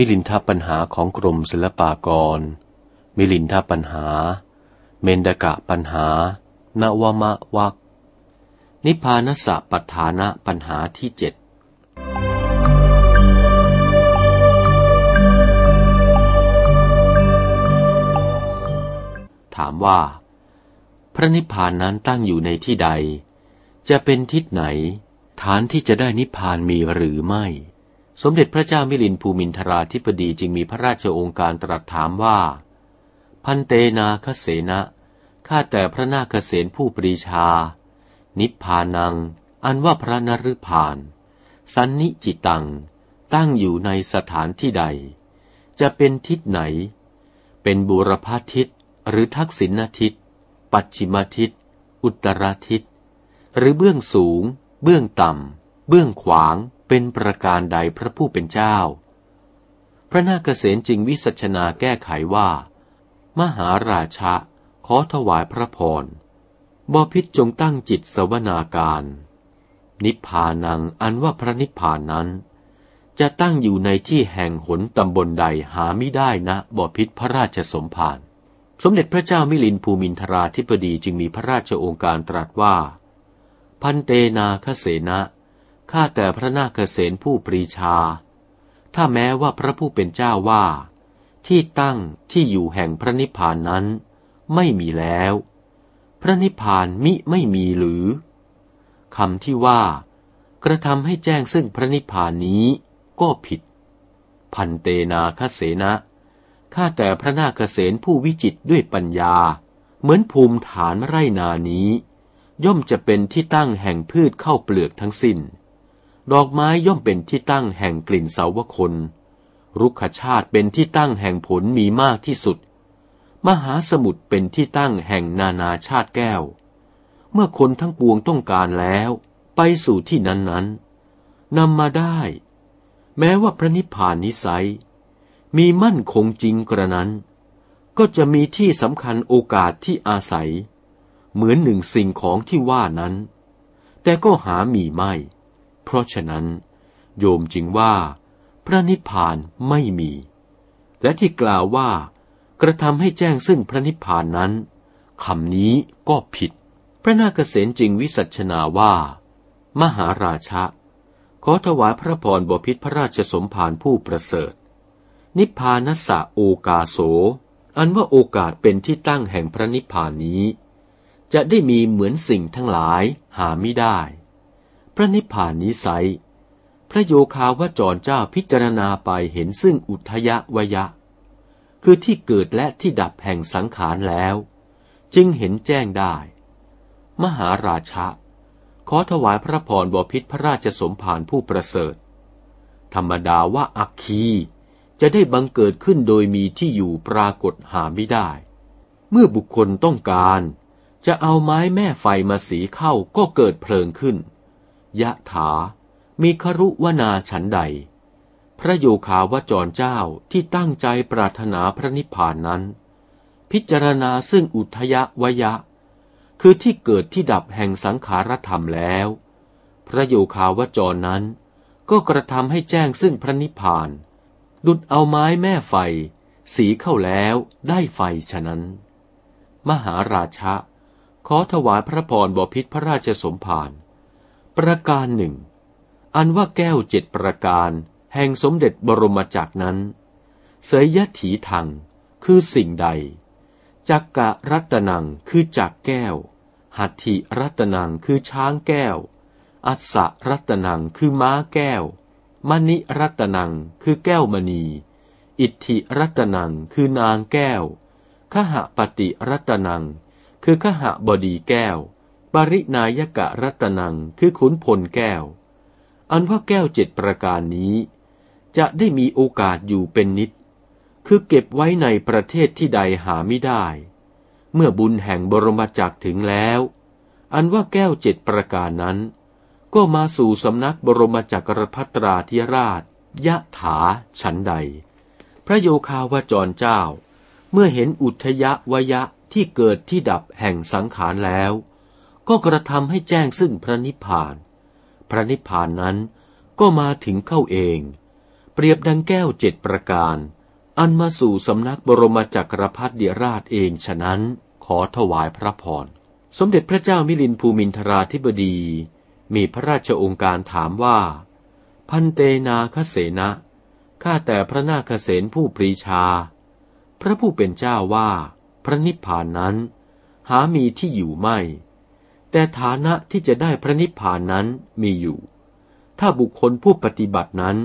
มิลินทปัญหาของกรมศิลปากร มิลินทปัญหา เมนดกะปัญหา นวมะวักนิพานสะปัฏฐานะปัญหาที่เจ็ดถามว่า พระนิพพานนั้นตั้งอยู่ในที่ใด จะเป็นทิศไหน ฐานที่จะได้นิพพานมีหรือไม่ สมเด็จพระเจ้ามิลินภูมินทราธิปดีจึงมีพระราชองค์การตรัสถามว่า พันเตนาคเสนะข้าแต่พระนาคเสนผู้ปรีชา นิพพานัง อันว่าพระนรุพาน สันนิจิตัง ตั้งอยู่ในสถานที่ใด จะเป็นทิศไหน เป็นบุรพาทิศหรือทักษิณทิศ ปัจฉิมทิศ อุตรทิศ หรือเบื้องสูง เบื้องต่ำ เบื้องขวาง เป็นประการใดพระผู้เป็นเจ้า พระนาคเษนจึงวิสัชนาแก้ไขว่า มหาราชะขอถวายพระพรบพิษจงตั้งจิตสวนาการ นิพพานังอันว่าพระนิพพานนั้น จะตั้งอยู่ในที่แห่งหนตำบลใดหาไม่ได้นะบพิษพระราชสมภารสมเด็จพระเจ้ามิลินภูมินทราธิปดีจึงมีพระราชโอการตรัสว่า พันเตนาคเสนะ ข้าแต่พระนาคเษนผู้ปรีชา ถ้าแม้ว่าพระผู้เป็นเจ้าว่า ที่ตั้งที่อยู่แห่งพระนิพพานนั้น ไม่มีแล้ว พระนิพพานมิไม่มีหรือคำที่ว่า กระทำให้แจ้งซึ่งพระนิพพานนี้ก็ผิด พันเตนาคเสนะข้าแต่พระนาคเษนผู้วิจิตด้วยปัญญา เหมือนภูมิฐานไรนานี้ ย่อมจะเป็นที่ตั้งแห่งพืชเข้าเปลือกทั้งสิน้น ดอกไม้ย่อมเป็นที่ตั้งแห่งกลิ่นเสาวคน รุกขชาติเป็นที่ตั้งแห่งผลมีมากที่สุด มหาสมุทรเป็นที่ตั้งแห่งนานาชาติแก้ว เมื่อคนทั้งปวงต้องการแล้ว ไปสู่ที่นั้นๆนำมาได้ แม้ว่าพระนิพพานนิสัย มีมั่นคงจริงกระนั้น ก็จะมีที่สำคัญโอกาสที่อาศัย เหมือนหนึ่งสิ่งของที่ว่านั้น แต่ก็หามีไม่ เพราะฉะนั้น โยมจึงว่า พระนิพพานไม่มี และที่กล่าวว่า กระทำให้แจ้งซึ่งพระนิพพานนั้นคำนี้ก็ผิด พระนาคเษนจึงวิสัชนาว่า มหาราชะ ขอถวายพระพรบพิษพระราชสมภารผู้ประเสริฐ นิพพานัสสะโอกาโส อันว่าโอกาสเป็นที่ตั้งแห่งพระนิพพานนี้ จะได้มีเหมือนสิ่งทั้งหลายหาไม่ได้ ระนิพพานนิสัยพระโยคาวจรเจ้าพิจารณาไปเห็นซึ่งอุทยวยะ คือที่เกิดและที่ดับแห่งสังขารแล้ว จึงเห็นแจ้งได้ มหาราชะ ขอถวายพระพรบพิษพระราชสมภารผู้ประเสริฐ ธรรมดาว่าอักคีจะได้บังเกิดขึ้นโดยมีที่อยู่ปรากฏหาไม่ได้ เมื่อบุคคลต้องการ จะเอาไม้แม่ไฟมาสีเข้าก็เกิดเพลิงขึ้น ยะถา มีครุวนาฉันใด พระโยคาวจรเจ้าที่ตั้งใจปรารถนาพระนิพพานนั้น พิจารณาซึ่งอุทยวยะ คือที่เกิดที่ดับแห่งสังขารธรรมแล้ว พระโยคาวจรนั้น ก็กระทำให้แจ้งซึ่งพระนิพพาน ดุดเอาไม้แม่ไฟ สีเข้าแล้วได้ไฟฉะนั้น มหาราชะขอถวายพระพรบพิษพระราชสมภาร ประการหนึ่ง อันว่าแก้วเจ็ดประการ แห่งสมเด็จบรมจักรนั้น เสยยถีทัง คือสิ่งใด จักกะรัตนังคือจักแก้ว หัตถิรัตนังคือช้างแก้ว อัศรัตนังคือม้าแก้ว มณิรัตนังคือแก้วมณี อิทธิรัตนังคือนางแก้วขหปฏิรัตนัง คือขหบดีแก้ว ปรินายกะรัตนังคือขุนพลแก้ว อันว่าแก้วเจ็ดประการนี้ จะได้มีโอกาสอยู่เป็นนิด คือเก็บไว้ในประเทศที่ใดหาไม่ได้ เมื่อบุญแห่งบรมจักถึงแล้ว อันว่าแก้วเจ็ดประการนั้น ก็มาสู่สำนักบรมจักรพัตราธิราชยะถาฉันใด พระโยคาวจรเจ้า เมื่อเห็นอุทยะวยะที่เกิดที่ดับแห่งสังขารแล้ว ก็กระทำให้แจ้งซึ่งพระนิพพาน พระนิพพานนั้นก็มาถึงเข้าเอง เปรียบดังแก้วเจ็ดประการ อันมาสู่สำนักบรมจักรพรรดิราชเองฉะนั้นขอถวายพระพร สมเด็จพระเจ้ามิลินภูมินทราธิบดี มีพระราชองค์การถามว่า พันเตนาคเสนะข้าแต่พระนาคเสนผู้ปรีชา พระผู้เป็นเจ้าว่า พระนิพพานนั้น หามีที่อยู่ไม่ แต่ฐานะที่จะได้พระนิพพานนั้นมีอยู่ ถ้าบุคคลผู้ปฏิบัตินั้น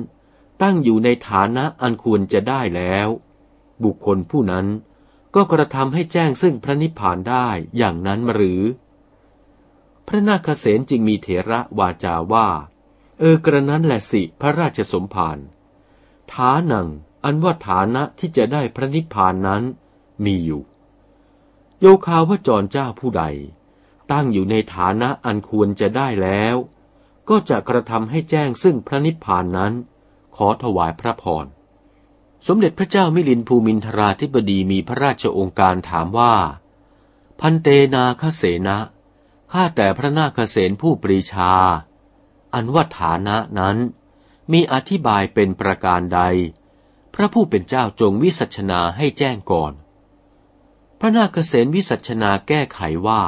ตั้งอยู่ในฐานะอันควรจะได้แล้ว บุคคลผู้นั้นก็กระทำให้แจ้งซึ่งพระนิพพานได้อย่างนั้นหรือ พระนาคเษนจึงมีเถระวาจาว่า เออกระนั้นแหละสิพระราชสมภารฐานังอันว่าฐานะที่จะได้พระนิพพานนั้นมีอยู่ โยคาวจรเจ้าผู้ใด ตั้งอยู่ในฐานะอันควรจะได้แล้ว ก็จะกระทำให้แจ้งซึ่งพระนิพพานนั้น ขอถวายพระพร สมเด็จพระเจ้ามิลินภูมินทราธิบดีมีพระราชองค์การถามว่า พันเตนาคเสนะข้าแต่พระนาคเสนผู้ปรีชา อันว่าฐานะนั้น มีอธิบายเป็นประการใด พระผู้เป็นเจ้าจงวิสัชนาให้แจ้งก่อน พระนาคเษนวิสัชนาแก้ไขว่า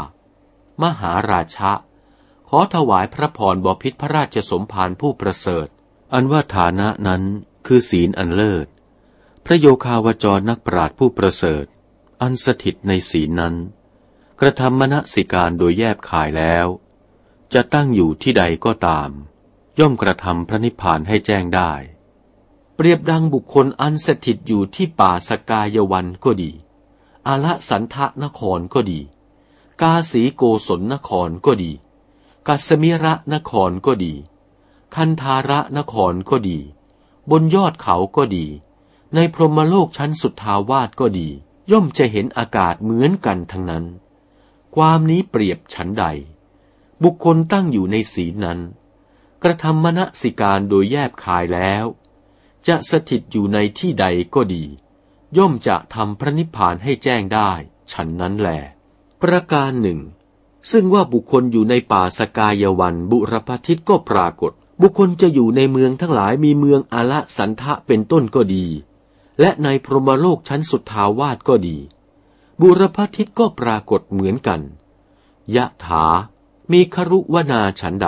มหาราชะ ขอถวายพระพรบพิษพระราชสมภารผู้ประเสริฐ อันว่าฐานะนั้นคือศีลอันเลิศ พระโยคาวจรนักปราดผู้ประเสริฐ อันสถิตในศีลนั้น กระทำมณสิการโดยแยบขายแล้ว จะตั้งอยู่ที่ใดก็ตาม ย่อมกระทำพระนิพพานให้แจ้งได้ เปรียบดังบุคคลอันสถิตอยู่ที่ป่าสกายวันก็ดีอาละสันทะนครก็ดี กาสีโกศลนครก็ดี กัสมิระนครก็ดี คันธาระนครก็ดี บนยอดเขาก็ดี ในพรหมโลกชั้นสุดทาวาสก็ดี ย่อมจะเห็นอากาศเหมือนกันทั้งนั้น ความนี้เปรียบฉันใด บุคคลตั้งอยู่ในศีนั้น กระทำมณสิการโดยแยบคายแล้ว จะสถิตอยู่ในที่ใดก็ดี ย่อมจะทำพระนิพพานให้แจ้งได้ ฉันนั้นแหละ ประการหนึ่ง ซึ่งว่าบุคคลอยู่ในป่าสกายวันบุรพทิตก็ปรากฏ บุคคลจะอยู่ในเมืองทั้งหลายมีเมืองอาละสันทะเป็นต้นก็ดี และในพรหมโลกชั้นสุดทาวาสก็ดี บุรพทิตก็ปรากฏเหมือนกัน ยะถา มีครุวนาฉันใด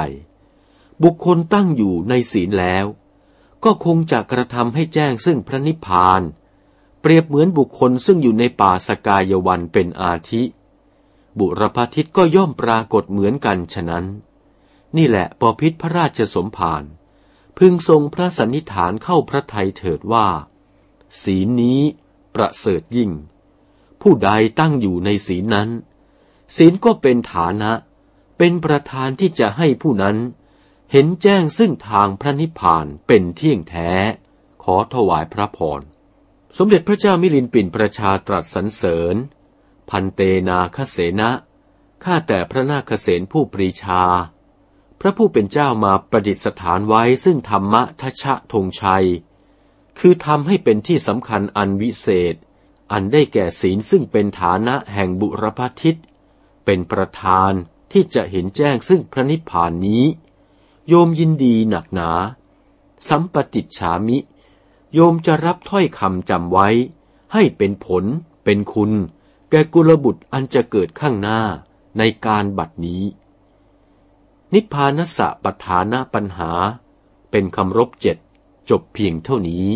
บุคคลตั้งอยู่ในศีลแล้ว ก็คงจะกระทำให้แจ้งซึ่งพระนิพพานเปรียบเหมือนบุคคลซึ่งอยู่ในป่าสกายวันเป็นอาทิ บุรพทิตก็ย่อมปรากฏเหมือนกันฉะนั้น นี่แหละปอพิษพระราชสมภารพึงทรงพระสันนิฐานเข้าพระทัยเถิดว่า ศีลนี้ประเสริฐยิ่ง ผู้ใดตั้งอยู่ในศีลนั้น ศีลก็เป็นฐานะ เป็นประธานที่จะให้ผู้นั้น เห็นแจ้งซึ่งทางพระนิพพานเป็นเที่ยงแท้ ขอถวายพระพรสมเด็จพระเจ้ามิลินปินประชาตรัสสรรเสริญ พันเตนาคเสนะข้าแต่พระนาคเสนผู้ปรีชา พระผู้เป็นเจ้ามาประดิษฐานไว้ซึ่งธรรมะทชะธงชัย คือทำให้เป็นที่สำคัญอันวิเศษ อันได้แก่ศีลซึ่งเป็นฐานะแห่งบุรพทิต เป็นประธานที่จะเห็นแจ้งซึ่งพระนิพพานนี้ โยมยินดีหนักหนา สัมปติฉามิ โยมจะรับถ้อยคำจำไว้ ให้เป็นผล เป็นคุณ แก่กุลบุตรอันจะเกิดข้างหน้าในการบัดนี้ นิพพานสะปัฏฐานะปัญหาเป็นคำรบเจ็ดจบเพียงเท่านี้